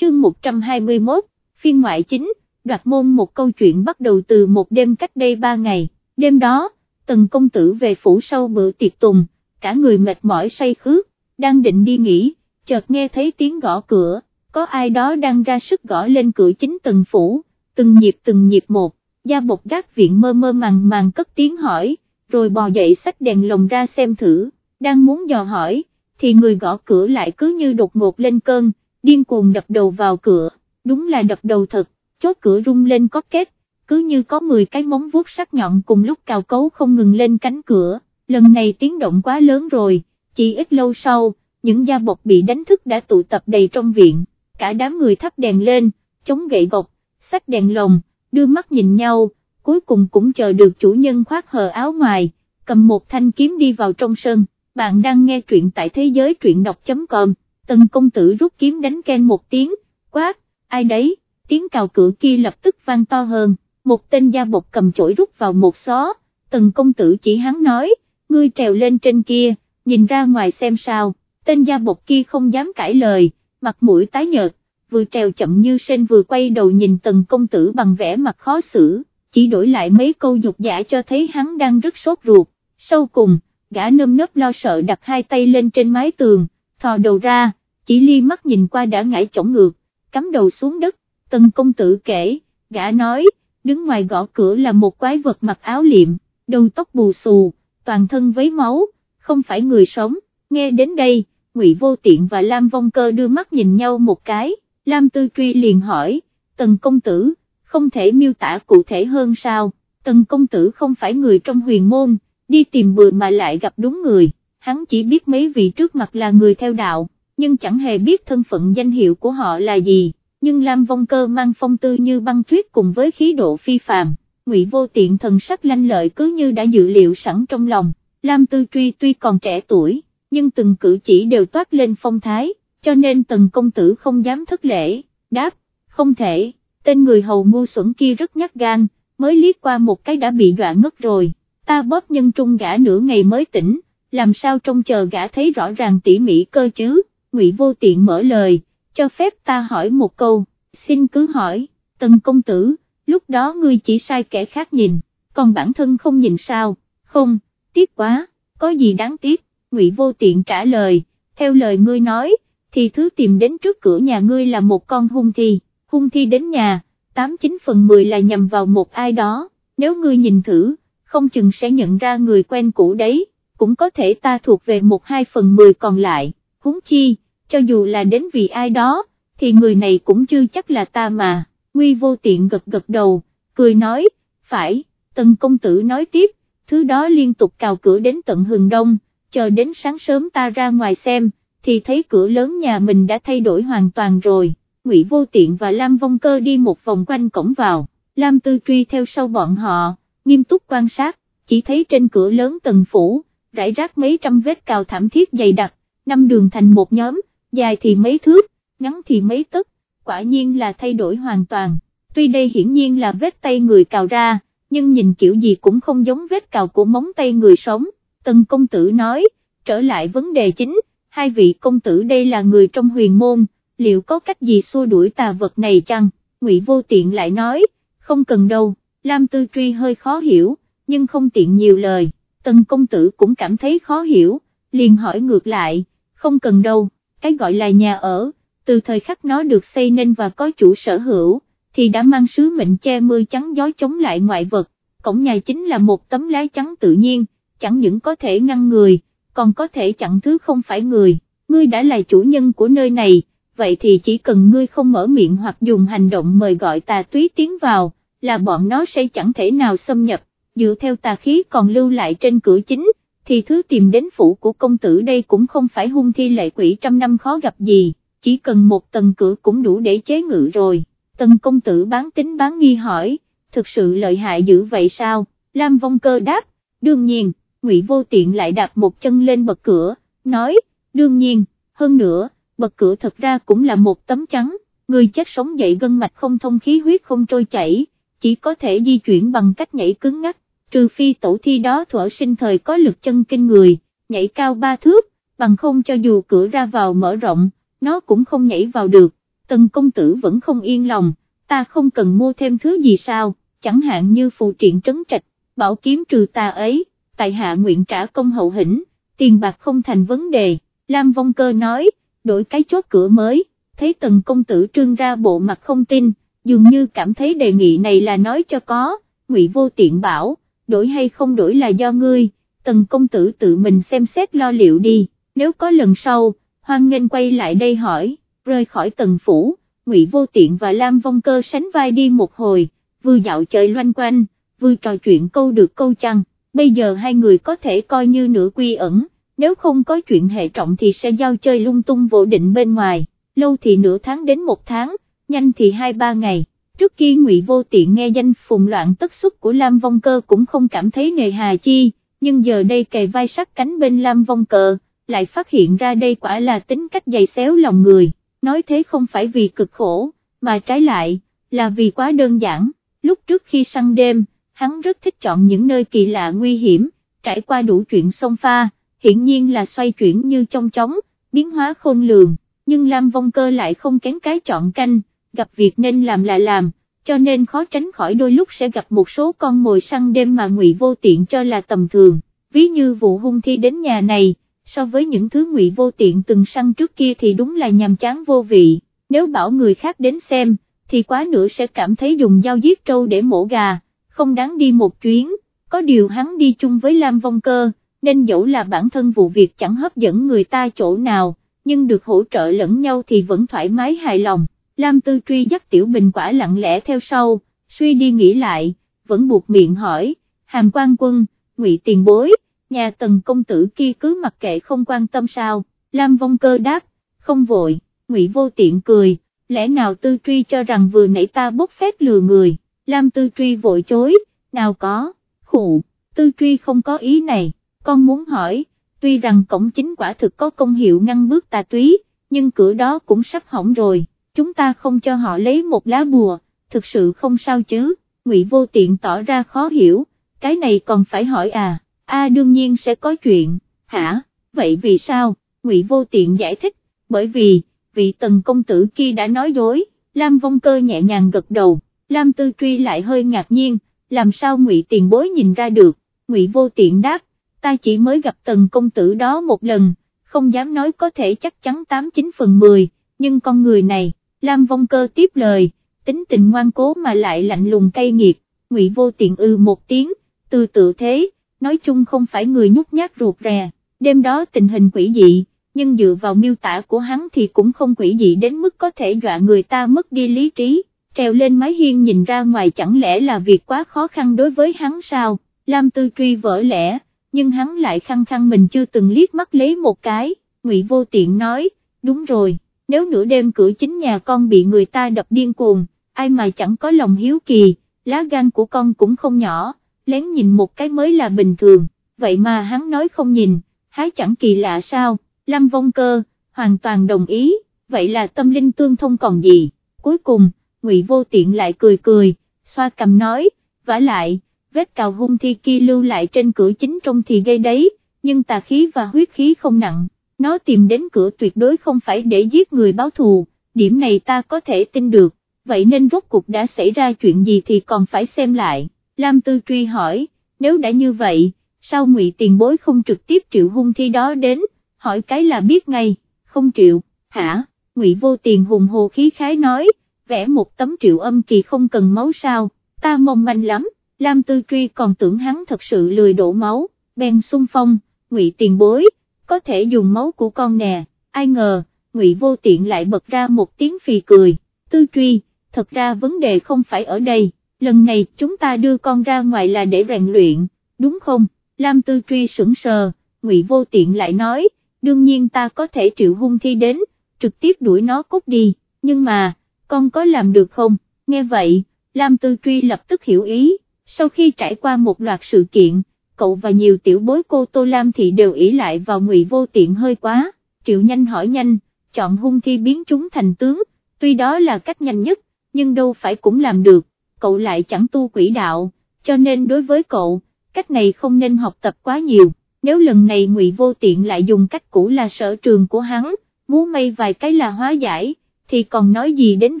chương 121, phiên ngoại chính, đoạt môn một câu chuyện bắt đầu từ một đêm cách đây ba ngày, đêm đó, tần công tử về phủ sau bữa tiệc tùng, cả người mệt mỏi say khước, đang định đi nghỉ, chợt nghe thấy tiếng gõ cửa, có ai đó đang ra sức gõ lên cửa chính tần phủ, từng nhịp từng nhịp một, gia bột gác viện mơ mơ màng màng cất tiếng hỏi, rồi bò dậy xách đèn lồng ra xem thử, đang muốn dò hỏi, thì người gõ cửa lại cứ như đột ngột lên cơn, điên cuồng đập đầu vào cửa, đúng là đập đầu thật, chốt cửa rung lên có kết, cứ như có 10 cái móng vuốt sắc nhọn cùng lúc cào cấu không ngừng lên cánh cửa, lần này tiếng động quá lớn rồi, chỉ ít lâu sau, những gia bộc bị đánh thức đã tụ tập đầy trong viện, cả đám người thắp đèn lên, chống gậy gộc, sách đèn lồng, đưa mắt nhìn nhau, cuối cùng cũng chờ được chủ nhân khoác hờ áo ngoài, cầm một thanh kiếm đi vào trong sân, bạn đang nghe truyện tại thế giới truyện đọc.com, tần công tử rút kiếm đánh ken một tiếng, quát, ai đấy, tiếng cào cửa kia lập tức vang to hơn, một tên gia bột cầm chổi rút vào một xó, tần công tử chỉ hắn nói, ngươi trèo lên trên kia, nhìn ra ngoài xem sao, tên gia bột kia không dám cãi lời, mặt mũi tái nhợt, vừa trèo chậm như sen vừa quay đầu nhìn tần công tử bằng vẻ mặt khó xử, chỉ đổi lại mấy câu dục giả cho thấy hắn đang rất sốt ruột, sau cùng, gã nơm nớp lo sợ đặt hai tay lên trên mái tường, thò đầu ra, chỉ ly mắt nhìn qua đã ngã chổng ngược, cắm đầu xuống đất, tần công tử kể, gã nói, đứng ngoài gõ cửa là một quái vật mặc áo liệm, đầu tóc bù xù, toàn thân với máu, không phải người sống, nghe đến đây, Ngụy Vô Tiện và Lam Vong Cơ đưa mắt nhìn nhau một cái, Lam Tư Truy liền hỏi, Tần Công Tử, không thể miêu tả cụ thể hơn sao, Tần Công Tử không phải người trong huyền môn, đi tìm bừa mà lại gặp đúng người, hắn chỉ biết mấy vị trước mặt là người theo đạo, nhưng chẳng hề biết thân phận danh hiệu của họ là gì, nhưng Lam Vong Cơ mang phong tư như băng tuyết cùng với khí độ phi phàm, Ngụy Vô Tiện thần sắc lanh lợi cứ như đã dự liệu sẵn trong lòng, Lam Tư Truy tuy còn trẻ tuổi, nhưng từng cử chỉ đều toát lên phong thái, cho nên tần công tử không dám thất lễ, đáp, không thể, tên người hầu ngu xuẩn kia rất nhát gan, mới liếc qua một cái đã bị dọa ngất rồi, ta bóp nhân trung gã nửa ngày mới tỉnh, làm sao trông chờ gã thấy rõ ràng tỉ mỉ cơ chứ, ngụy vô tiện mở lời, cho phép ta hỏi một câu, xin cứ hỏi, tần công tử, lúc đó ngươi chỉ sai kẻ khác nhìn, còn bản thân không nhìn sao, không, tiếc quá, có gì đáng tiếc, ngụy vô tiện trả lời, theo lời ngươi nói, thì thứ tìm đến trước cửa nhà ngươi là một con hung thi, hung thi đến nhà, 89 phần 10 là nhầm vào một ai đó, nếu ngươi nhìn thử, không chừng sẽ nhận ra người quen cũ đấy, cũng có thể ta thuộc về một hai phần 10 còn lại, huống chi, cho dù là đến vì ai đó, thì người này cũng chưa chắc là ta mà, nguy vô tiện gật gật đầu, cười nói, phải, tần công tử nói tiếp, thứ đó liên tục cào cửa đến tận hừng đông, chờ đến sáng sớm ta ra ngoài xem, thì thấy cửa lớn nhà mình đã thay đổi hoàn toàn rồi, Ngụy Vô Tiện và Lam Vong Cơ đi một vòng quanh cổng vào, Lam Tư Truy theo sau bọn họ, nghiêm túc quan sát, chỉ thấy trên cửa lớn tầng phủ, rải rác mấy trăm vết cào thảm thiết dày đặc, năm đường thành một nhóm, dài thì mấy thước, ngắn thì mấy tấc, quả nhiên là thay đổi hoàn toàn, tuy đây hiển nhiên là vết tay người cào ra, nhưng nhìn kiểu gì cũng không giống vết cào của móng tay người sống, tần công tử nói, trở lại vấn đề chính, hai vị công tử đây là người trong huyền môn, liệu có cách gì xua đuổi tà vật này chăng, ngụy vô tiện lại nói, không cần đâu, Lam Tư Truy hơi khó hiểu, nhưng không tiện nhiều lời, tần công tử cũng cảm thấy khó hiểu, liền hỏi ngược lại, không cần đâu, cái gọi là nhà ở, từ thời khắc nó được xây nên và có chủ sở hữu, thì đã mang sứ mệnh che mưa chắn gió chống lại ngoại vật, cổng nhà chính là một tấm lá chắn tự nhiên, chẳng những có thể ngăn người, còn có thể chặn thứ không phải người, ngươi đã là chủ nhân của nơi này, vậy thì chỉ cần ngươi không mở miệng hoặc dùng hành động mời gọi tà túy tiến vào, là bọn nó sẽ chẳng thể nào xâm nhập, dựa theo tà khí còn lưu lại trên cửa chính, thì thứ tìm đến phủ của công tử đây cũng không phải hung thi lệ quỷ trăm năm khó gặp gì, chỉ cần một tầng cửa cũng đủ để chế ngự rồi, Tần công tử bán tính bán nghi hỏi, thực sự lợi hại dữ vậy sao, Lam Vong Cơ đáp, đương nhiên. Ngụy Vô Tiện lại đạp một chân lên bậc cửa, nói, đương nhiên, hơn nữa, bậc cửa thật ra cũng là một tấm trắng, người chết sống dậy gân mạch không thông khí huyết không trôi chảy, chỉ có thể di chuyển bằng cách nhảy cứng ngắc, trừ phi tổ thi đó thuở sinh thời có lực chân kinh người, nhảy cao ba thước, bằng không cho dù cửa ra vào mở rộng, nó cũng không nhảy vào được, tần công tử vẫn không yên lòng, ta không cần mua thêm thứ gì sao, chẳng hạn như phù triện trấn trạch, bảo kiếm trừ ta ấy, tại hạ nguyện trả công hậu hĩnh, tiền bạc không thành vấn đề, Lam Vong Cơ nói, đổi cái chốt cửa mới, thấy tần công tử trương ra bộ mặt không tin, dường như cảm thấy đề nghị này là nói cho có, ngụy vô tiện bảo, đổi hay không đổi là do ngươi, tần công tử tự mình xem xét lo liệu đi, nếu có lần sau, hoan nghênh quay lại đây hỏi, rời khỏi tần phủ, ngụy vô tiện và Lam Vong Cơ sánh vai đi một hồi, vừa dạo chơi loanh quanh, vừa trò chuyện câu được câu chăng, bây giờ hai người có thể coi như nửa quy ẩn, nếu không có chuyện hệ trọng thì sẽ giao chơi lung tung vô định bên ngoài, lâu thì nửa tháng đến một tháng, nhanh thì hai ba ngày. Trước kia Ngụy Vô Tiện nghe danh phùng loạn tất xuất của Lam Vong Cơ cũng không cảm thấy nề hà chi, nhưng giờ đây kề vai sát cánh bên Lam Vong Cơ, lại phát hiện ra đây quả là tính cách dày xéo lòng người, nói thế không phải vì cực khổ, mà trái lại, là vì quá đơn giản, lúc trước khi săn đêm, hắn rất thích chọn những nơi kỳ lạ nguy hiểm, trải qua đủ chuyện sông pha, hiện nhiên là xoay chuyển như trong chóng, biến hóa khôn lường, nhưng Lam Vong Cơ lại không kén cái chọn canh, gặp việc nên làm là làm, cho nên khó tránh khỏi đôi lúc sẽ gặp một số con mồi săn đêm mà ngụy vô tiện cho là tầm thường, ví như vụ hung thi đến nhà này, so với những thứ ngụy vô tiện từng săn trước kia thì đúng là nhàm chán vô vị, nếu bảo người khác đến xem, thì quá nữa sẽ cảm thấy dùng dao giết trâu để mổ gà, không đáng đi một chuyến, có điều hắn đi chung với Lam Vong Cơ, nên dẫu là bản thân vụ việc chẳng hấp dẫn người ta chỗ nào, nhưng được hỗ trợ lẫn nhau thì vẫn thoải mái hài lòng. Lam Tư Truy dắt Tiểu Bình quả lặng lẽ theo sau, suy đi nghĩ lại, vẫn buộc miệng hỏi, hàm quan quân, ngụy tiền bối, nhà tần công tử kia cứ mặc kệ không quan tâm sao, Lam Vong Cơ đáp, không vội, ngụy vô tiện cười, lẽ nào Tư Truy cho rằng vừa nãy ta bốc phép lừa người, Lam Tư Truy vội chối, nào có, khụ, Tư Truy không có ý này, con muốn hỏi, tuy rằng cổng chính quả thực có công hiệu ngăn bước tà túy, nhưng cửa đó cũng sắp hỏng rồi chúng ta không cho họ lấy một lá bùa, thực sự không sao chứ, Ngụy Vô Tiện tỏ ra khó hiểu, cái này còn phải hỏi à, a đương nhiên sẽ có chuyện, hả, vậy vì sao, Ngụy Vô Tiện giải thích, bởi vì, vị tần công tử kia đã nói dối, Lam Vong Cơ nhẹ nhàng gật đầu, Lam Tư Truy lại hơi ngạc nhiên, làm sao Ngụy Tiền Bối nhìn ra được, Ngụy Vô Tiện đáp, ta chỉ mới gặp tần công tử đó một lần, không dám nói có thể chắc chắn 89 phần 10, nhưng con người này, Lam Vong Cơ tiếp lời, tính tình ngoan cố mà lại lạnh lùng cay nghiệt, ngụy vô tiện ư một tiếng, từ tự thế, nói chung không phải người nhút nhát ruột rè, đêm đó tình hình quỷ dị, nhưng dựa vào miêu tả của hắn thì cũng không quỷ dị đến mức có thể dọa người ta mất đi lý trí, trèo lên mái hiên nhìn ra ngoài chẳng lẽ là việc quá khó khăn đối với hắn sao, Lam Tư Truy vỡ lẽ, nhưng hắn lại khăng khăng mình chưa từng liếc mắt lấy một cái, ngụy vô tiện nói, đúng rồi nếu nửa đêm cửa chính nhà con bị người ta đập điên cuồng, ai mà chẳng có lòng hiếu kỳ, lá gan của con cũng không nhỏ, lén nhìn một cái mới là bình thường, vậy mà hắn nói không nhìn, hái chẳng kỳ lạ sao, Lâm Vong Cơ, hoàn toàn đồng ý, vậy là tâm linh tương thông còn gì, cuối cùng, Ngụy Vô Tiện lại cười cười, xoa cầm nói, vả lại, vết cào hung thi kia lưu lại trên cửa chính trong thì gây đấy, nhưng tà khí và huyết khí không nặng, nó tìm đến cửa tuyệt đối không phải để giết người báo thù, điểm này ta có thể tin được, vậy nên rốt cuộc đã xảy ra chuyện gì thì còn phải xem lại, Lam Tư Truy hỏi, nếu đã như vậy, sao ngụy tiền bối không trực tiếp triệu hung thi đó đến, hỏi cái là biết ngay, không triệu, hả, ngụy vô tiền hùng hồ khí khái nói, vẽ một tấm triệu âm kỳ không cần máu sao, ta mong manh lắm, Lam Tư Truy còn tưởng hắn thật sự lười đổ máu, bèn xung phong, ngụy tiền bối, có thể dùng máu của con nè, ai ngờ, ngụy vô tiện lại bật ra một tiếng phì cười, tư truy, thật ra vấn đề không phải ở đây, lần này chúng ta đưa con ra ngoài là để rèn luyện, đúng không, Lam tư truy sững sờ, ngụy vô tiện lại nói, đương nhiên ta có thể triệu hung thi đến, trực tiếp đuổi nó cút đi, nhưng mà, con có làm được không, nghe vậy, Lam tư truy lập tức hiểu ý, sau khi trải qua một loạt sự kiện, cậu và nhiều tiểu bối cô Tô Lam Thị đều ý lại vào ngụy vô tiện hơi quá, triệu nhanh hỏi nhanh, chọn hung thi biến chúng thành tướng, tuy đó là cách nhanh nhất, nhưng đâu phải cũng làm được, cậu lại chẳng tu quỷ đạo, cho nên đối với cậu, cách này không nên học tập quá nhiều, nếu lần này ngụy vô tiện lại dùng cách cũ là sở trường của hắn, múa mây vài cái là hóa giải, thì còn nói gì đến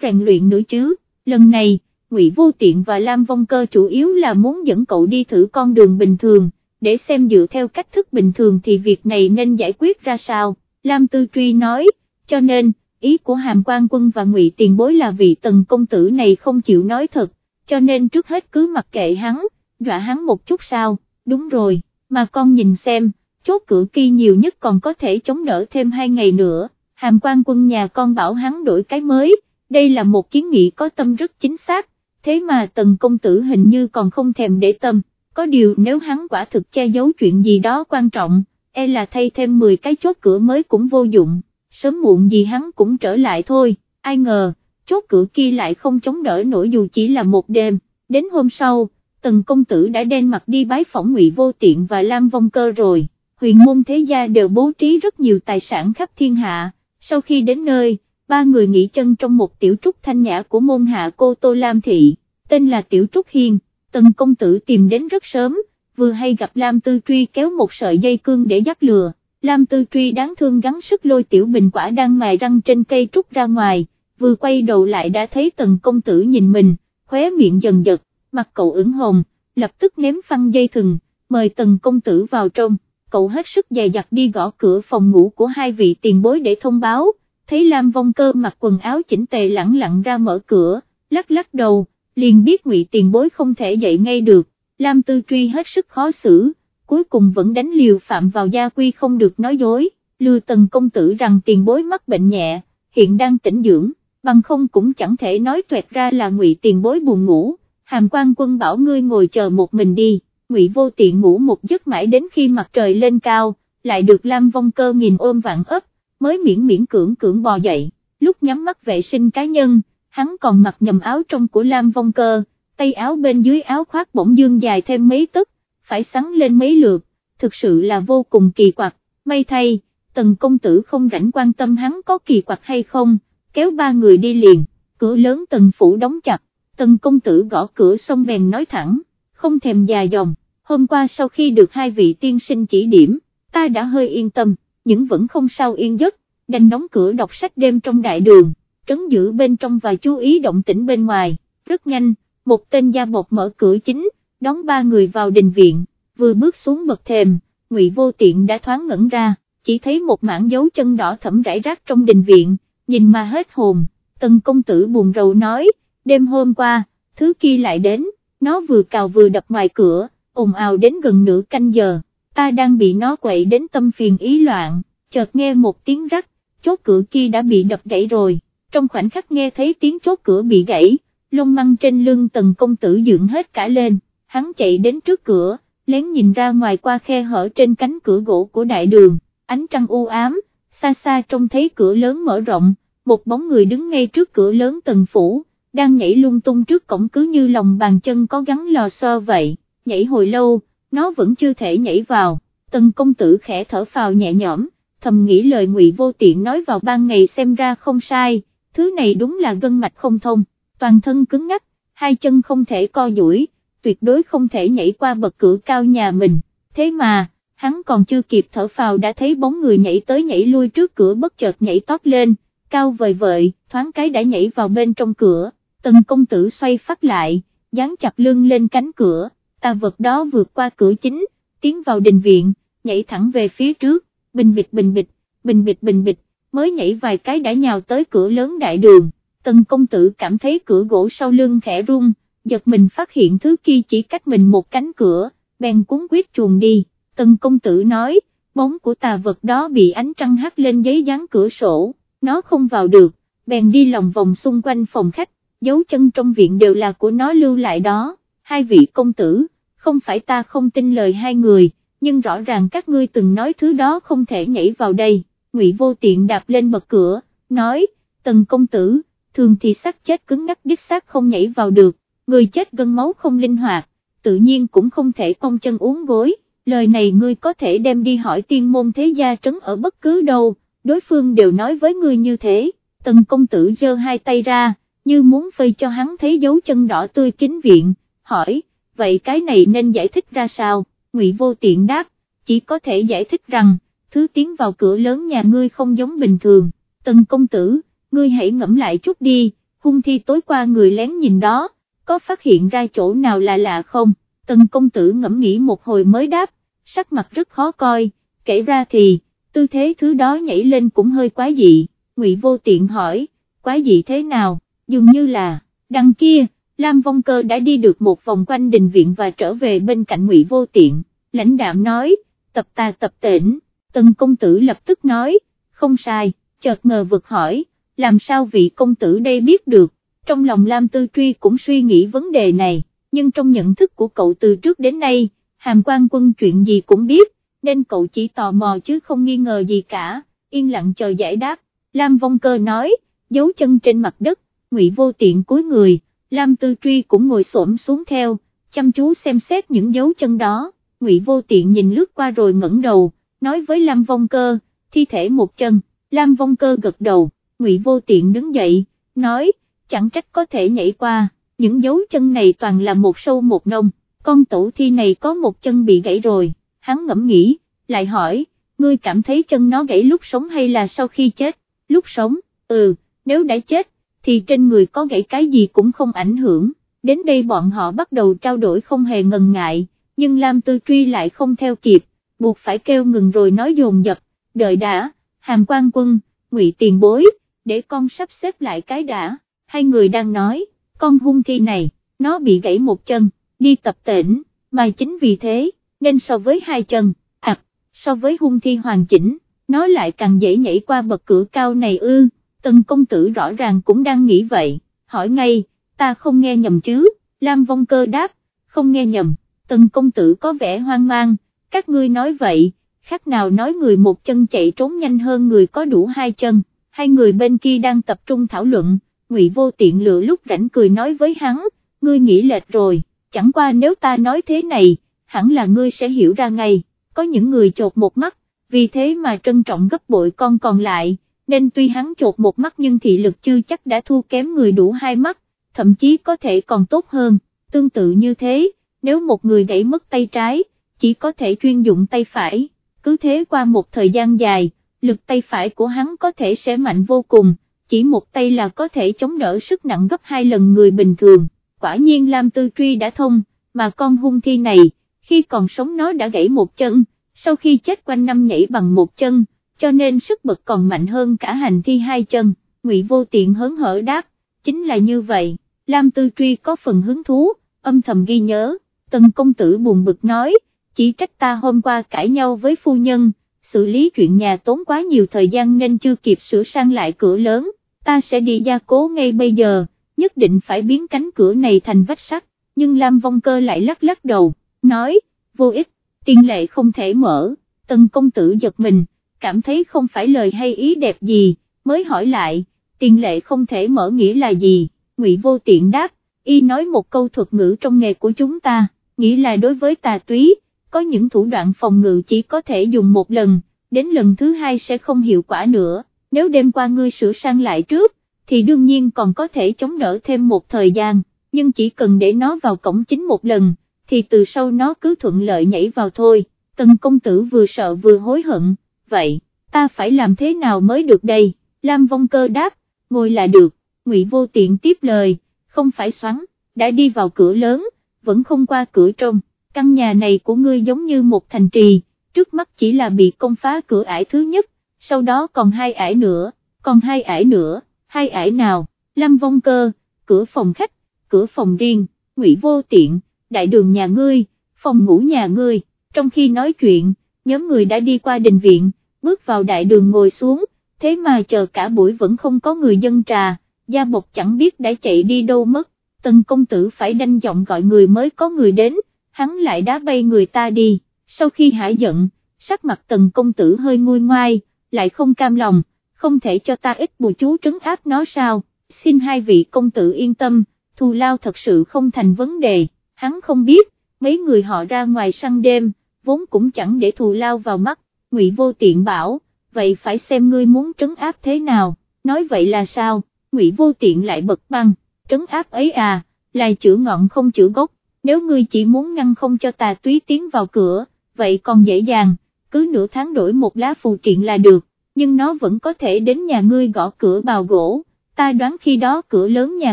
rèn luyện nữa chứ, lần này, Ngụy Vô Tiện và Lam Vong Cơ chủ yếu là muốn dẫn cậu đi thử con đường bình thường, để xem dựa theo cách thức bình thường thì việc này nên giải quyết ra sao, Lam Tư Truy nói, cho nên, ý của Hàm Quan Quân và Ngụy Tiền Bối là vị tần công tử này không chịu nói thật, cho nên trước hết cứ mặc kệ hắn, dọa hắn một chút sao, đúng rồi, mà con nhìn xem, chốt cửa kia nhiều nhất còn có thể chống đỡ thêm hai ngày nữa, Hàm Quan Quân nhà con bảo hắn đổi cái mới, đây là một kiến nghị có tâm rất chính xác, thế mà tần công tử hình như còn không thèm để tâm, có điều nếu hắn quả thực che giấu chuyện gì đó quan trọng, e là thay thêm 10 cái chốt cửa mới cũng vô dụng, sớm muộn gì hắn cũng trở lại thôi, ai ngờ, chốt cửa kia lại không chống đỡ nổi dù chỉ là một đêm, đến hôm sau, tần công tử đã đen mặt đi bái phỏng ngụy vô tiện và Lam Vong Cơ rồi, huyền môn thế gia đều bố trí rất nhiều tài sản khắp thiên hạ, sau khi đến nơi, ba người nghỉ chân trong một tiểu trúc thanh nhã của môn hạ cô Tô Lam Thị, tên là Tiểu Trúc Hiên, tần công tử tìm đến rất sớm, vừa hay gặp Lam Tư Truy kéo một sợi dây cương để dắt lừa, Lam Tư Truy đáng thương gắng sức lôi Tiểu Bình quả đang mài răng trên cây trúc ra ngoài, vừa quay đầu lại đã thấy tần công tử nhìn mình, khóe miệng dần giật, mặt cậu ửng hồng, lập tức ném phăng dây thừng, mời tần công tử vào trong, cậu hết sức dè dặt đi gõ cửa phòng ngủ của hai vị tiền bối để thông báo, thấy Lam Vong Cơ mặc quần áo chỉnh tề lẳng lặng ra mở cửa, lắc lắc đầu, liền biết ngụy tiền bối không thể dậy ngay được, Lam Tư Truy hết sức khó xử, cuối cùng vẫn đánh liều phạm vào gia quy không được nói dối, lừa tần công tử rằng tiền bối mắc bệnh nhẹ, hiện đang tỉnh dưỡng, bằng không cũng chẳng thể nói tuệt ra là ngụy tiền bối buồn ngủ, hàm quan quân bảo ngươi ngồi chờ một mình đi, ngụy vô tiện ngủ một giấc mãi đến khi mặt trời lên cao, lại được Lam Vong Cơ nghìn ôm vạn ấp, mới miễn miễn cưỡng cưỡng bò dậy, lúc nhắm mắt vệ sinh cá nhân, hắn còn mặc nhầm áo trong của Lam Vong Cơ, tay áo bên dưới áo khoác bỗng dương dài thêm mấy tấc, phải sắn lên mấy lượt, thực sự là vô cùng kỳ quặc, may thay, tần công tử không rảnh quan tâm hắn có kỳ quặc hay không, kéo ba người đi liền, cửa lớn tần phủ đóng chặt, tần công tử gõ cửa xong bèn nói thẳng, không thèm già dòng, hôm qua sau khi được hai vị tiên sinh chỉ điểm, ta đã hơi yên tâm, nhưng vẫn không sao yên giấc, đành đóng cửa đọc sách đêm trong đại đường trấn giữ bên trong và chú ý động tĩnh bên ngoài, rất nhanh, một tên gia bột mở cửa chính, đón ba người vào đình viện, vừa bước xuống bậc thềm, ngụy vô tiện đã thoáng ngẩn ra, chỉ thấy một mảng dấu chân đỏ thẫm rải rác trong đình viện, nhìn mà hết hồn, tần công tử buồn rầu nói, đêm hôm qua, thứ kia lại đến, nó vừa cào vừa đập ngoài cửa, ồn ào đến gần nửa canh giờ, ta đang bị nó quậy đến tâm phiền ý loạn, chợt nghe một tiếng rắc, chốt cửa kia đã bị đập gãy rồi, trong khoảnh khắc nghe thấy tiếng chốt cửa bị gãy, lông măng trên lưng tần công tử dựng hết cả lên, hắn chạy đến trước cửa, lén nhìn ra ngoài qua khe hở trên cánh cửa gỗ của đại đường, ánh trăng u ám, xa xa trông thấy cửa lớn mở rộng, một bóng người đứng ngay trước cửa lớn tần phủ, đang nhảy lung tung trước cổng cứ như lòng bàn chân có gắn lò xo vậy, nhảy hồi lâu, nó vẫn chưa thể nhảy vào, tần công tử khẽ thở phào nhẹ nhõm, thầm nghĩ lời ngụy vô tiện nói vào ban ngày xem ra không sai thứ này đúng là gân mạch không thông, toàn thân cứng ngắc, hai chân không thể co duỗi, tuyệt đối không thể nhảy qua bậc cửa cao nhà mình, thế mà, hắn còn chưa kịp thở phào đã thấy bóng người nhảy tới nhảy lui trước cửa bất chợt nhảy tót lên, cao vời vợi, thoáng cái đã nhảy vào bên trong cửa, tần công tử xoay phát lại, dán chặt lưng lên cánh cửa, tà vật đó vượt qua cửa chính, tiến vào đình viện, nhảy thẳng về phía trước, bình bịch bình bịch, bình bịch bình bịch, mới nhảy vài cái đã nhào tới cửa lớn đại đường, tần công tử cảm thấy cửa gỗ sau lưng khẽ rung, giật mình phát hiện thứ kia chỉ cách mình một cánh cửa, bèn cuốn quyết chuồn đi, tần công tử nói, bóng của tà vật đó bị ánh trăng hắt lên giấy dán cửa sổ, nó không vào được, bèn đi lòng vòng xung quanh phòng khách, dấu chân trong viện đều là của nó lưu lại đó, hai vị công tử, không phải ta không tin lời hai người, nhưng rõ ràng các ngươi từng nói thứ đó không thể nhảy vào đây. Ngụy Vô Tiện đạp lên bật cửa, nói, tần công tử, thường thì xác chết cứng ngắc đích xác không nhảy vào được, người chết gân máu không linh hoạt, tự nhiên cũng không thể cong chân uống gối, lời này ngươi có thể đem đi hỏi tiên môn thế gia trấn ở bất cứ đâu, đối phương đều nói với ngươi như thế, tần công tử giơ hai tay ra, như muốn phơi cho hắn thấy dấu chân đỏ tươi kính viện, hỏi, vậy cái này nên giải thích ra sao, Ngụy Vô Tiện đáp, chỉ có thể giải thích rằng, thứ tiến vào cửa lớn nhà ngươi không giống bình thường, tần công tử, ngươi hãy ngẫm lại chút đi, hung thi tối qua người lén nhìn đó, có phát hiện ra chỗ nào là lạ không, tần công tử ngẫm nghĩ một hồi mới đáp, sắc mặt rất khó coi, kể ra thì, tư thế thứ đó nhảy lên cũng hơi quá dị, ngụy vô tiện hỏi, quá dị thế nào, dường như là, đằng kia, Lam Vong Cơ đã đi được một vòng quanh đình viện và trở về bên cạnh ngụy vô tiện, lãnh đạm nói, tập tà tập tỉnh, tần công tử lập tức nói, không sai, chợt ngờ vực hỏi, làm sao vị công tử đây biết được, trong lòng Lam Tư Truy cũng suy nghĩ vấn đề này, nhưng trong nhận thức của cậu từ trước đến nay, hàm quan quân chuyện gì cũng biết, nên cậu chỉ tò mò chứ không nghi ngờ gì cả, yên lặng chờ giải đáp, Lam Vong Cơ nói, dấu chân trên mặt đất, ngụy vô tiện cúi người, Lam Tư Truy cũng ngồi xổm xuống theo, chăm chú xem xét những dấu chân đó, ngụy vô tiện nhìn lướt qua rồi ngẩng đầu, nói với Lam Vong Cơ, thi thể một chân, Lam Vong Cơ gật đầu, ngụy vô tiện đứng dậy, nói, chẳng trách có thể nhảy qua, những dấu chân này toàn là một sâu một nông, con tổ thi này có một chân bị gãy rồi, hắn ngẫm nghĩ, lại hỏi, ngươi cảm thấy chân nó gãy lúc sống hay là sau khi chết, lúc sống, ừ, nếu đã chết, thì trên người có gãy cái gì cũng không ảnh hưởng, đến đây bọn họ bắt đầu trao đổi không hề ngần ngại, nhưng Lam Tư Truy lại không theo kịp, buộc phải kêu ngừng rồi nói dồn dập, đợi đã, hàm quan quân, ngụy tiền bối, để con sắp xếp lại cái đã, hai người đang nói, con hung thi này, nó bị gãy một chân, đi tập tỉnh, mà chính vì thế, nên so với hai chân, ạc, so với hung thi hoàn chỉnh, nó lại càng dễ nhảy qua bậc cửa cao này ư, tần công tử rõ ràng cũng đang nghĩ vậy, hỏi ngay, ta không nghe nhầm chứ, Lam Vong Cơ đáp, không nghe nhầm, tần công tử có vẻ hoang mang, các ngươi nói vậy, khác nào nói người một chân chạy trốn nhanh hơn người có đủ hai chân, hai người bên kia đang tập trung thảo luận, Ngụy Vô Tiện lựa lúc rảnh cười nói với hắn, ngươi nghĩ lệch rồi, chẳng qua nếu ta nói thế này, hẳn là ngươi sẽ hiểu ra ngay, có những người chột một mắt, vì thế mà trân trọng gấp bội con còn lại, nên tuy hắn chột một mắt nhưng thị lực chưa chắc đã thua kém người đủ hai mắt, thậm chí có thể còn tốt hơn, tương tự như thế, nếu một người gãy mất tay trái, chỉ có thể chuyên dụng tay phải, cứ thế qua một thời gian dài, lực tay phải của hắn có thể sẽ mạnh vô cùng, chỉ một tay là có thể chống đỡ sức nặng gấp hai lần người bình thường, quả nhiên Lam Tư Truy đã thông, mà con hung thi này, khi còn sống nó đã gãy một chân, sau khi chết quanh năm nhảy bằng một chân, cho nên sức bật còn mạnh hơn cả hành thi hai chân, Ngụy Vô Tiện hớn hở đáp, chính là như vậy, Lam Tư Truy có phần hứng thú, âm thầm ghi nhớ, tần công tử buồn bực nói, chỉ trách ta hôm qua cãi nhau với phu nhân, xử lý chuyện nhà tốn quá nhiều thời gian nên chưa kịp sửa sang lại cửa lớn, ta sẽ đi gia cố ngay bây giờ, nhất định phải biến cánh cửa này thành vách sắt, nhưng Lam Vong Cơ lại lắc lắc đầu, nói, vô ích, tiên lệ không thể mở, tần công tử giật mình, cảm thấy không phải lời hay ý đẹp gì, mới hỏi lại, tiền lệ không thể mở nghĩa là gì, ngụy vô tiện đáp, y nói một câu thuật ngữ trong nghề của chúng ta, nghĩa là đối với tà túy, có những thủ đoạn phòng ngự chỉ có thể dùng một lần, đến lần thứ hai sẽ không hiệu quả nữa, nếu đêm qua ngươi sửa sang lại trước, thì đương nhiên còn có thể chống đỡ thêm một thời gian, nhưng chỉ cần để nó vào cổng chính một lần, thì từ sau nó cứ thuận lợi nhảy vào thôi, tần công tử vừa sợ vừa hối hận, vậy, ta phải làm thế nào mới được đây, Lam Vong Cơ đáp, ngồi là được, Ngụy Vô Tiện tiếp lời, không phải xoắn, đã đi vào cửa lớn, vẫn không qua cửa trong. Căn nhà này của ngươi giống như một thành trì, trước mắt chỉ là bị công phá cửa ải thứ nhất, sau đó còn hai ải nữa, còn hai ải nữa, hai ải nào, Lâm Vong Cơ, cửa phòng khách, cửa phòng riêng, Ngụy Vô Tiện, đại đường nhà ngươi, phòng ngủ nhà ngươi, trong khi nói chuyện, nhóm người đã đi qua đình viện, bước vào đại đường ngồi xuống, thế mà chờ cả buổi vẫn không có người dân trà, gia bộc chẳng biết đã chạy đi đâu mất, tần công tử phải đanh giọng gọi người mới có người đến, hắn lại đá bay người ta đi, sau khi hả giận, sắc mặt tần công tử hơi nguôi ngoai, lại không cam lòng, không thể cho ta ít bù chú trấn áp nó sao, xin hai vị công tử yên tâm, thù lao thật sự không thành vấn đề, hắn không biết, mấy người họ ra ngoài săn đêm, vốn cũng chẳng để thù lao vào mắt, ngụy vô tiện bảo, vậy phải xem ngươi muốn trấn áp thế nào, nói vậy là sao, ngụy vô tiện lại bật băng, trấn áp ấy à, là chữa ngọn không chữa gốc, nếu ngươi chỉ muốn ngăn không cho tà túy tiến vào cửa, vậy còn dễ dàng, cứ nửa tháng đổi một lá phù triện là được, nhưng nó vẫn có thể đến nhà ngươi gõ cửa bào gỗ, ta đoán khi đó cửa lớn nhà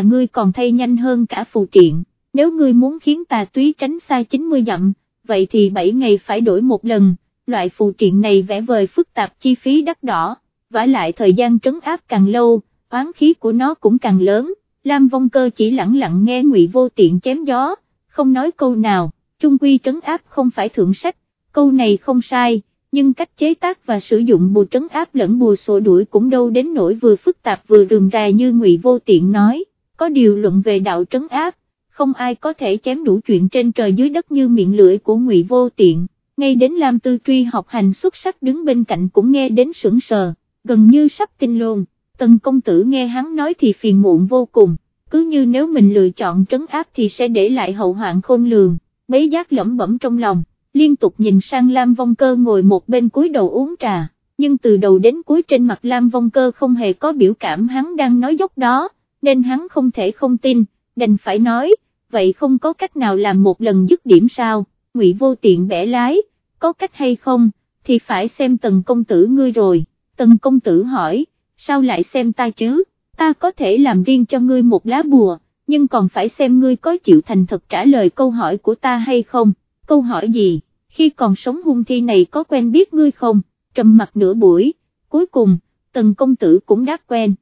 ngươi còn thay nhanh hơn cả phù triện, nếu ngươi muốn khiến tà túy tránh xa 90 dặm, vậy thì 7 ngày phải đổi một lần, loại phụ triện này vẽ vời phức tạp chi phí đắt đỏ, vả lại thời gian trấn áp càng lâu, oán khí của nó cũng càng lớn, Lam Vong Cơ chỉ lặng lặng nghe ngụy vô tiện chém gió, không nói câu nào, chung quy trấn áp không phải thượng sách, câu này không sai, nhưng cách chế tác và sử dụng bùa trấn áp lẫn bùa sổ đuổi cũng đâu đến nỗi vừa phức tạp vừa rườm rà như ngụy vô tiện nói, có điều luận về đạo trấn áp, không ai có thể chém đủ chuyện trên trời dưới đất như miệng lưỡi của ngụy vô tiện, ngay đến Lam Tư Truy học hành xuất sắc đứng bên cạnh cũng nghe đến sững sờ, gần như sắp tin luôn, tần công tử nghe hắn nói thì phiền muộn vô cùng, cứ như nếu mình lựa chọn trấn áp thì sẽ để lại hậu hoạn khôn lường, bấy giác lẩm bẩm trong lòng, liên tục nhìn sang Lam Vong Cơ ngồi một bên cúi đầu uống trà, nhưng từ đầu đến cuối trên mặt Lam Vong Cơ không hề có biểu cảm hắn đang nói dốc đó, nên hắn không thể không tin, đành phải nói, vậy không có cách nào làm một lần dứt điểm sao, ngụy vô tiện bẻ lái, có cách hay không, thì phải xem tần công tử ngươi rồi, tần công tử hỏi, sao lại xem ta chứ, ta có thể làm riêng cho ngươi một lá bùa, nhưng còn phải xem ngươi có chịu thành thật trả lời câu hỏi của ta hay không, câu hỏi gì, khi còn sống hung thi này có quen biết ngươi không, trầm mặt nửa buổi, cuối cùng, tần công tử cũng đáp quen,